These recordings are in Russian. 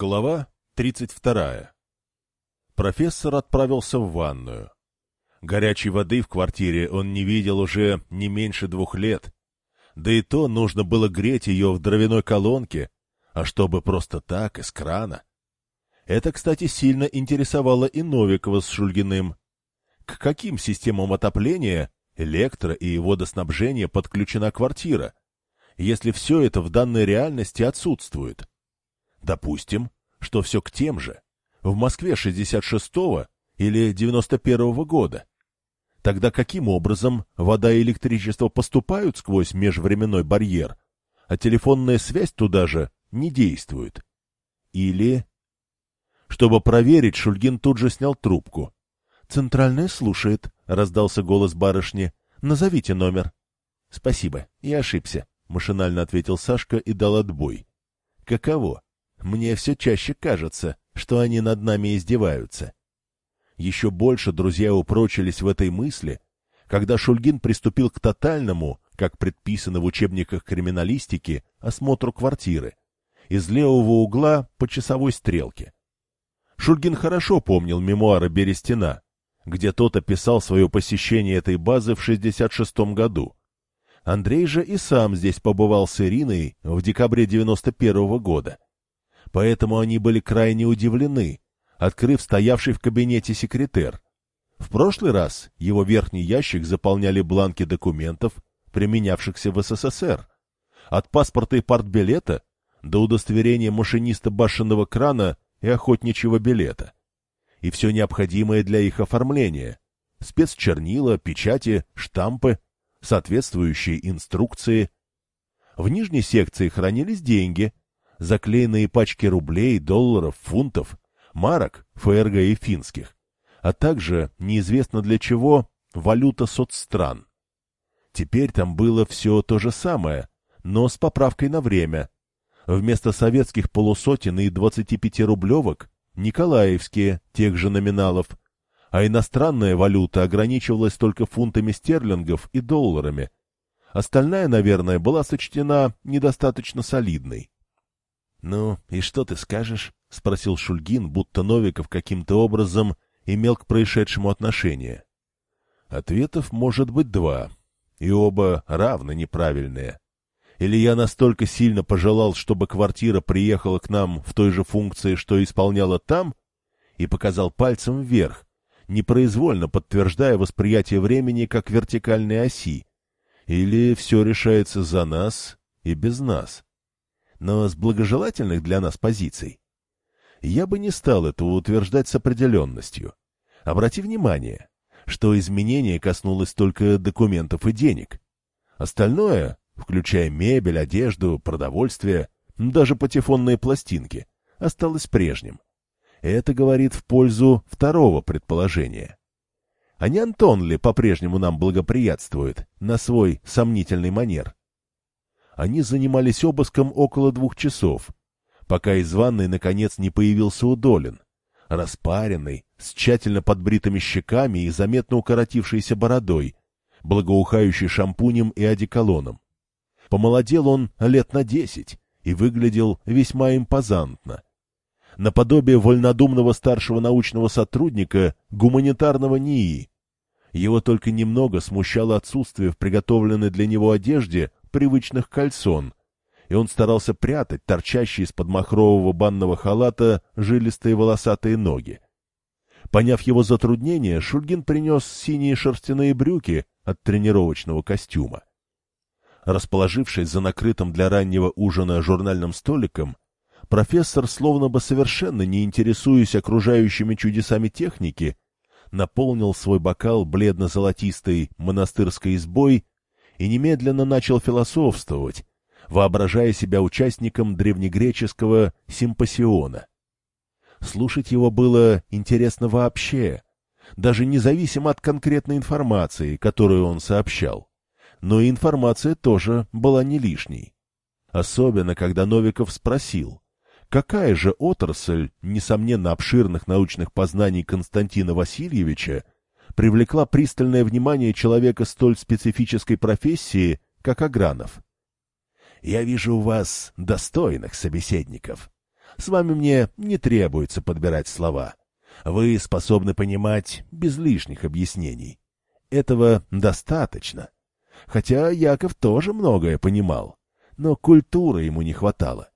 Глава 32. Профессор отправился в ванную. Горячей воды в квартире он не видел уже не меньше двух лет. Да и то нужно было греть ее в дровяной колонке, а чтобы просто так, из крана. Это, кстати, сильно интересовало и Новикова с Шульгиным. К каким системам отопления, электро- и водоснабжения подключена квартира, если все это в данной реальности отсутствует? Допустим, что все к тем же. В Москве 66-го или 91-го года. Тогда каким образом вода и электричество поступают сквозь межвременной барьер, а телефонная связь туда же не действует? Или... Чтобы проверить, Шульгин тут же снял трубку. «Центральная слушает», — раздался голос барышни. «Назовите номер». «Спасибо, я ошибся», — машинально ответил Сашка и дал отбой. «Каково? Мне все чаще кажется, что они над нами издеваются. Еще больше друзья упрочились в этой мысли, когда Шульгин приступил к тотальному, как предписано в учебниках криминалистики, осмотру квартиры, из левого угла по часовой стрелке. Шульгин хорошо помнил мемуары Берестина, где тот описал свое посещение этой базы в 66 году. Андрей же и сам здесь побывал с Ириной в декабре 91 -го года поэтому они были крайне удивлены, открыв стоявший в кабинете секретер. В прошлый раз его верхний ящик заполняли бланки документов, применявшихся в СССР. От паспорта и партбилета до удостоверения машиниста башенного крана и охотничьего билета. И все необходимое для их оформления. Спецчернила, печати, штампы, соответствующие инструкции. В нижней секции хранились деньги, заклеенные пачки рублей, долларов, фунтов, марок, ФРГ и финских, а также, неизвестно для чего, валюта соцстран. Теперь там было все то же самое, но с поправкой на время. Вместо советских полусотен и 25-рублевок – николаевские, тех же номиналов, а иностранная валюта ограничивалась только фунтами стерлингов и долларами. Остальная, наверное, была сочтена недостаточно солидной. — Ну, и что ты скажешь? — спросил Шульгин, будто Новиков каким-то образом имел к происшедшему отношение. Ответов может быть два, и оба равно неправильные. Или я настолько сильно пожелал, чтобы квартира приехала к нам в той же функции, что исполняла там, и показал пальцем вверх, непроизвольно подтверждая восприятие времени как вертикальной оси, или все решается за нас и без нас но с благожелательных для нас позиций. Я бы не стал этого утверждать с определенностью. Обрати внимание, что изменение коснулось только документов и денег. Остальное, включая мебель, одежду, продовольствие, даже патефонные пластинки, осталось прежним. Это говорит в пользу второго предположения. А не Антон ли по-прежнему нам благоприятствует на свой сомнительный манер? Они занимались обыском около двух часов, пока из ванной наконец не появился Удолин, распаренный, с тщательно подбритыми щеками и заметно укоротившейся бородой, благоухающий шампунем и одеколоном. Помолодел он лет на десять и выглядел весьма импозантно. Наподобие вольнодумного старшего научного сотрудника гуманитарного НИИ. Его только немного смущало отсутствие в приготовленной для него одежде привычных кальсон, и он старался прятать торчащие из-под махрового банного халата жилистые волосатые ноги. Поняв его затруднение, Шульгин принес синие шерстяные брюки от тренировочного костюма. Расположившись за накрытым для раннего ужина журнальным столиком, профессор, словно бы совершенно не интересуясь окружающими чудесами техники, наполнил свой бокал бледно-золотистой монастырской избой и немедленно начал философствовать, воображая себя участником древнегреческого симпосиона. Слушать его было интересно вообще, даже независимо от конкретной информации, которую он сообщал. Но и информация тоже была не лишней. Особенно, когда Новиков спросил, какая же отрасль, несомненно, обширных научных познаний Константина Васильевича, привлекла пристальное внимание человека столь специфической профессии, как Агранов. «Я вижу у вас достойных собеседников. С вами мне не требуется подбирать слова. Вы способны понимать без лишних объяснений. Этого достаточно. Хотя Яков тоже многое понимал, но культуры ему не хватало.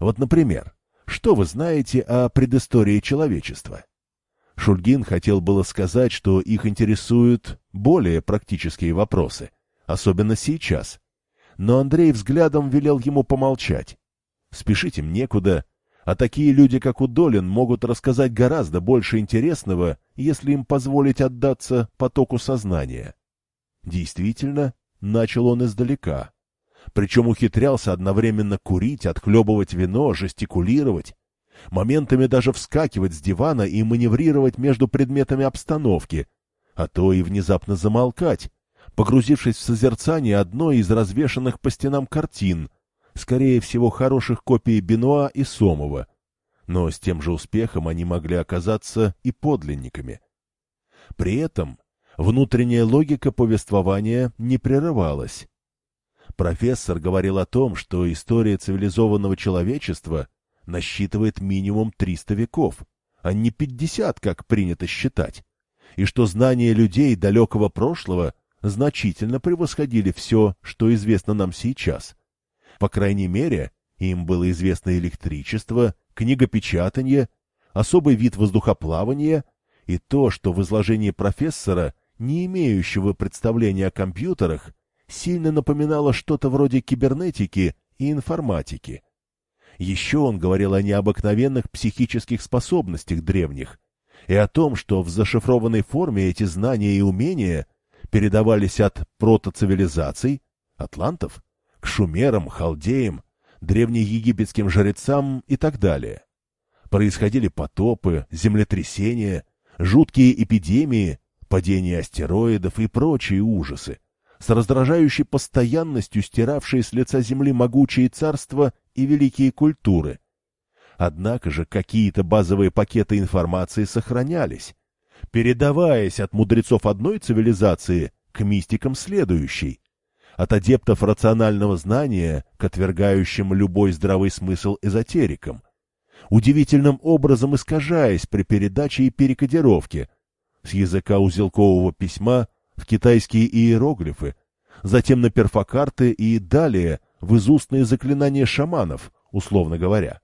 Вот, например, что вы знаете о предыстории человечества? Шульгин хотел было сказать, что их интересуют более практические вопросы, особенно сейчас. Но Андрей взглядом велел ему помолчать. Спешить им некуда, а такие люди, как Удолин, могут рассказать гораздо больше интересного, если им позволить отдаться потоку сознания. Действительно, начал он издалека. Причем ухитрялся одновременно курить, отхлебывать вино, жестикулировать, моментами даже вскакивать с дивана и маневрировать между предметами обстановки, а то и внезапно замолкать, погрузившись в созерцание одной из развешанных по стенам картин, скорее всего, хороших копий Бенуа и Сомова, но с тем же успехом они могли оказаться и подлинниками. При этом внутренняя логика повествования не прерывалась. Профессор говорил о том, что история цивилизованного человечества насчитывает минимум 300 веков, а не 50, как принято считать, и что знания людей далекого прошлого значительно превосходили все, что известно нам сейчас. По крайней мере, им было известно электричество, книгопечатание, особый вид воздухоплавания и то, что в изложении профессора, не имеющего представления о компьютерах, сильно напоминало что-то вроде кибернетики и информатики. Еще он говорил о необыкновенных психических способностях древних и о том, что в зашифрованной форме эти знания и умения передавались от протоцивилизаций, атлантов, к шумерам, халдеям, древнеегипетским жрецам и так далее. Происходили потопы, землетрясения, жуткие эпидемии, падение астероидов и прочие ужасы, с раздражающей постоянностью стиравшие с лица земли могучие царства и великие культуры. Однако же какие-то базовые пакеты информации сохранялись, передаваясь от мудрецов одной цивилизации к мистикам следующей, от адептов рационального знания к отвергающим любой здравый смысл эзотерикам, удивительным образом искажаясь при передаче и перекодировке с языка узелкового письма в китайские иероглифы, затем на перфокарты и далее в изустные заклинания шаманов, условно говоря.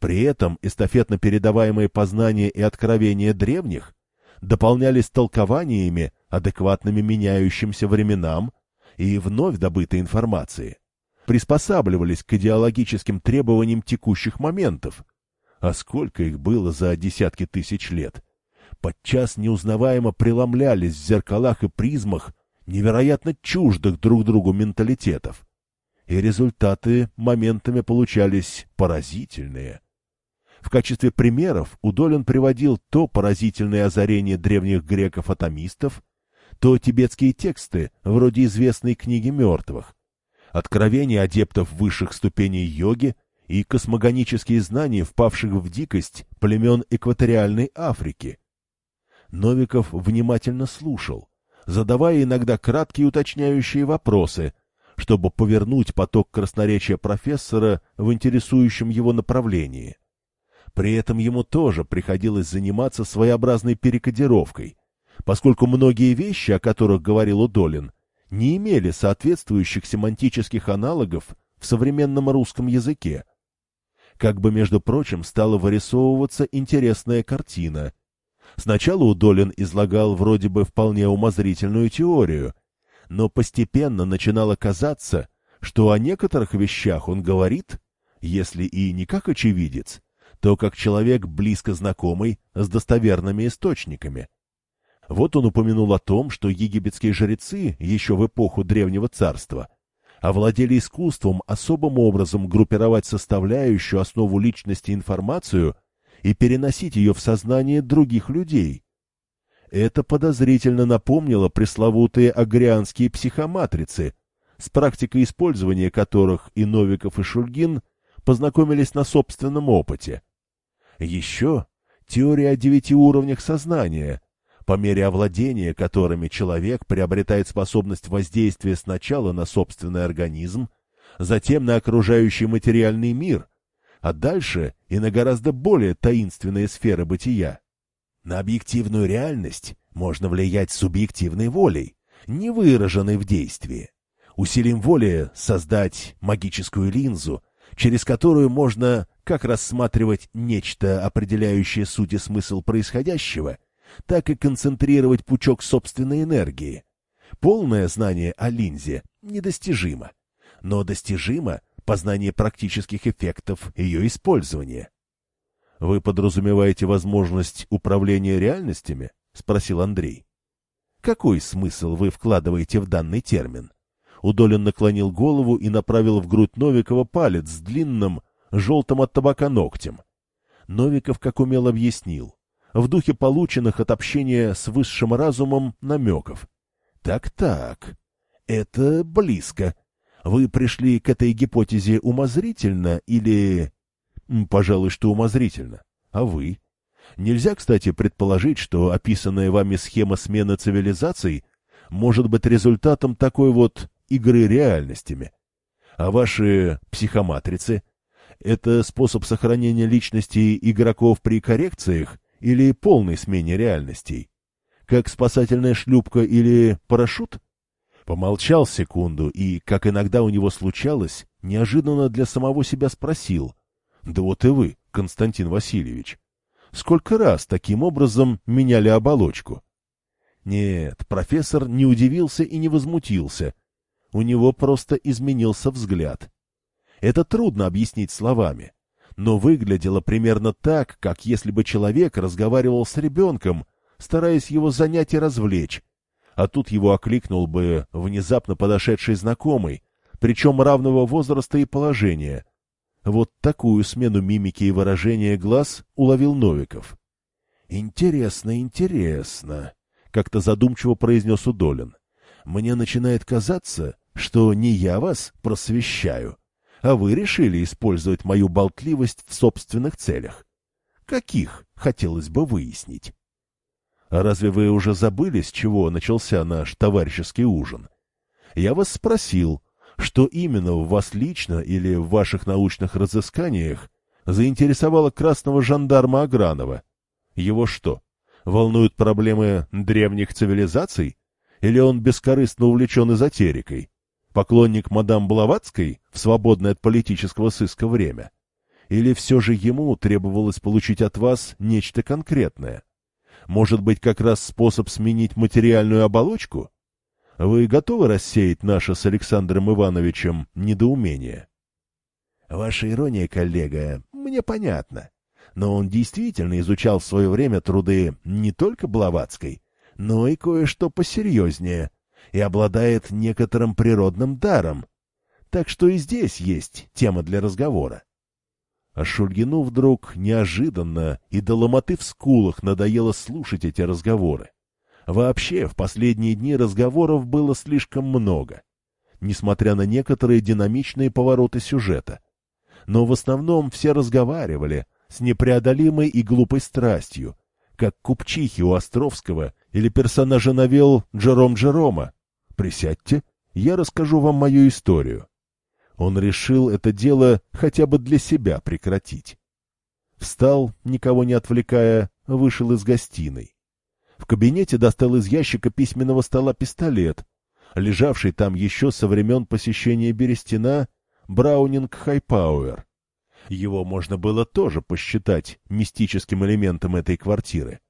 При этом эстафетно передаваемые познания и откровения древних дополнялись толкованиями, адекватными меняющимся временам и вновь добытой информации, приспосабливались к идеологическим требованиям текущих моментов. А сколько их было за десятки тысяч лет? Подчас неузнаваемо преломлялись в зеркалах и призмах невероятно чуждых друг другу менталитетов. И результаты моментами получались поразительные. В качестве примеров Удолин приводил то поразительное озарение древних греков-атомистов, то тибетские тексты, вроде известной книги мертвых, откровения адептов высших ступеней йоги и космогонические знания впавших в дикость племен экваториальной Африки. Новиков внимательно слушал, задавая иногда краткие уточняющие вопросы, чтобы повернуть поток красноречия профессора в интересующем его направлении. При этом ему тоже приходилось заниматься своеобразной перекодировкой, поскольку многие вещи, о которых говорил Удолин, не имели соответствующих семантических аналогов в современном русском языке. Как бы, между прочим, стала вырисовываться интересная картина. Сначала Удолин излагал вроде бы вполне умозрительную теорию, но постепенно начинало казаться, что о некоторых вещах он говорит, если и не как очевидец, то как человек, близко знакомый с достоверными источниками. Вот он упомянул о том, что египетские жрецы еще в эпоху Древнего Царства овладели искусством особым образом группировать составляющую основу личности информацию и переносить ее в сознание других людей. Это подозрительно напомнило пресловутые агрианские психоматрицы, с практикой использования которых и Новиков, и Шульгин познакомились на собственном опыте. Еще теория о девяти уровнях сознания, по мере овладения которыми человек приобретает способность воздействия сначала на собственный организм, затем на окружающий материальный мир, а дальше и на гораздо более таинственные сферы бытия. На объективную реальность можно влиять субъективной волей, не выраженной в действии. Усилием воли создать магическую линзу, через которую можно как рассматривать нечто, определяющее суть и смысл происходящего, так и концентрировать пучок собственной энергии. Полное знание о линзе недостижимо, но достижимо познание практических эффектов ее использования. «Вы подразумеваете возможность управления реальностями?» — спросил Андрей. «Какой смысл вы вкладываете в данный термин?» Удолин наклонил голову и направил в грудь Новикова палец с длинным, желтым от табака ногтем. Новиков, как умел, объяснил, в духе полученных от общения с высшим разумом намеков. «Так-так, это близко. Вы пришли к этой гипотезе умозрительно или...» «Пожалуй, что умозрительно. А вы?» Нельзя, кстати, предположить, что описанная вами схема смены цивилизаций может быть результатом такой вот игры реальностями. А ваши психоматрицы — это способ сохранения личности игроков при коррекциях или полной смене реальностей? Как спасательная шлюпка или парашют? Помолчал секунду и, как иногда у него случалось, неожиданно для самого себя спросил. «Да вот и вы, Константин Васильевич. Сколько раз таким образом меняли оболочку?» Нет, профессор не удивился и не возмутился, у него просто изменился взгляд. Это трудно объяснить словами, но выглядело примерно так, как если бы человек разговаривал с ребенком, стараясь его занять и развлечь, а тут его окликнул бы внезапно подошедший знакомый, причем равного возраста и положения. Вот такую смену мимики и выражения глаз уловил Новиков. «Интересно, интересно», — как-то задумчиво произнес Удолин. «Мне начинает казаться, что не я вас просвещаю, а вы решили использовать мою болтливость в собственных целях. Каких, хотелось бы выяснить. А разве вы уже забыли, с чего начался наш товарищеский ужин? Я вас спросил, что именно в вас лично или в ваших научных разысканиях заинтересовало красного жандарма Агранова? Его что, волнуют проблемы древних цивилизаций? Или он бескорыстно увлечен эзотерикой? Поклонник мадам Блаватской в свободное от политического сыска время? Или все же ему требовалось получить от вас нечто конкретное? Может быть, как раз способ сменить материальную оболочку? Вы готовы рассеять наше с Александром Ивановичем недоумение? Ваша ирония, коллега, мне понятна. Но он действительно изучал в свое время труды не только Блаватской, но и кое-что посерьезнее, и обладает некоторым природным даром. Так что и здесь есть тема для разговора. А Шульгину вдруг неожиданно и до ломоты в скулах надоело слушать эти разговоры. Вообще, в последние дни разговоров было слишком много, несмотря на некоторые динамичные повороты сюжета. Но в основном все разговаривали с непреодолимой и глупой страстью, как купчихи у Островского или персонажа новелл Джером Джерома, Присядьте, я расскажу вам мою историю. Он решил это дело хотя бы для себя прекратить. Встал, никого не отвлекая, вышел из гостиной. В кабинете достал из ящика письменного стола пистолет, лежавший там еще со времен посещения Берестина Браунинг Хайпауэр. Его можно было тоже посчитать мистическим элементом этой квартиры.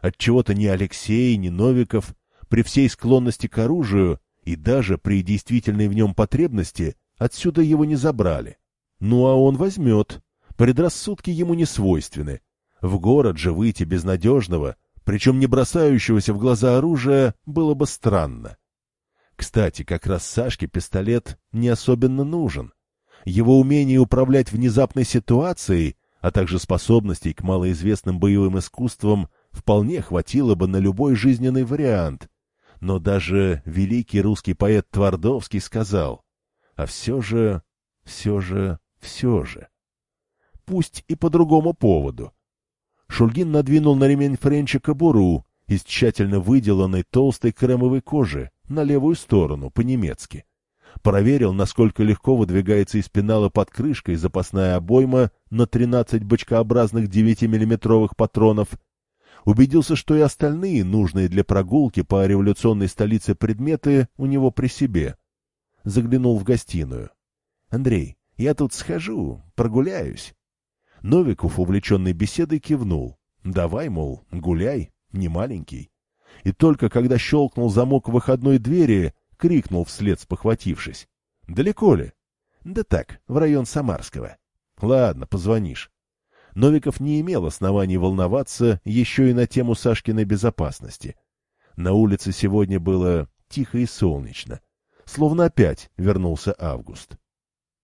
Отчего-то ни Алексей, ни Новиков при всей склонности к оружию и даже при действительной в нем потребности отсюда его не забрали. Ну а он возьмет. Предрассудки ему не свойственны. В город же выйти безнадежного, причем не бросающегося в глаза оружия, было бы странно. Кстати, как раз Сашке пистолет не особенно нужен. Его умение управлять внезапной ситуацией, а также способностей к малоизвестным боевым искусствам вполне хватило бы на любой жизненный вариант, но даже великий русский поэт Твардовский сказал, а все же, все же, все же. Пусть и по другому поводу. Шульгин надвинул на ремень Френча кобуру из тщательно выделанной толстой кремовой кожи на левую сторону, по-немецки. Проверил, насколько легко выдвигается из пенала под крышкой запасная обойма на 13 бочкообразных 9-миллиметровых патронов. Убедился, что и остальные, нужные для прогулки по революционной столице предметы, у него при себе. Заглянул в гостиную. — Андрей, я тут схожу, прогуляюсь. Новиков, увлеченный беседой, кивнул. — Давай, мол, гуляй, не маленький. И только когда щелкнул замок выходной двери, крикнул вслед, спохватившись. — Далеко ли? — Да так, в район Самарского. — Ладно, позвонишь. Новиков не имел оснований волноваться еще и на тему Сашкиной безопасности. На улице сегодня было тихо и солнечно. Словно опять вернулся август.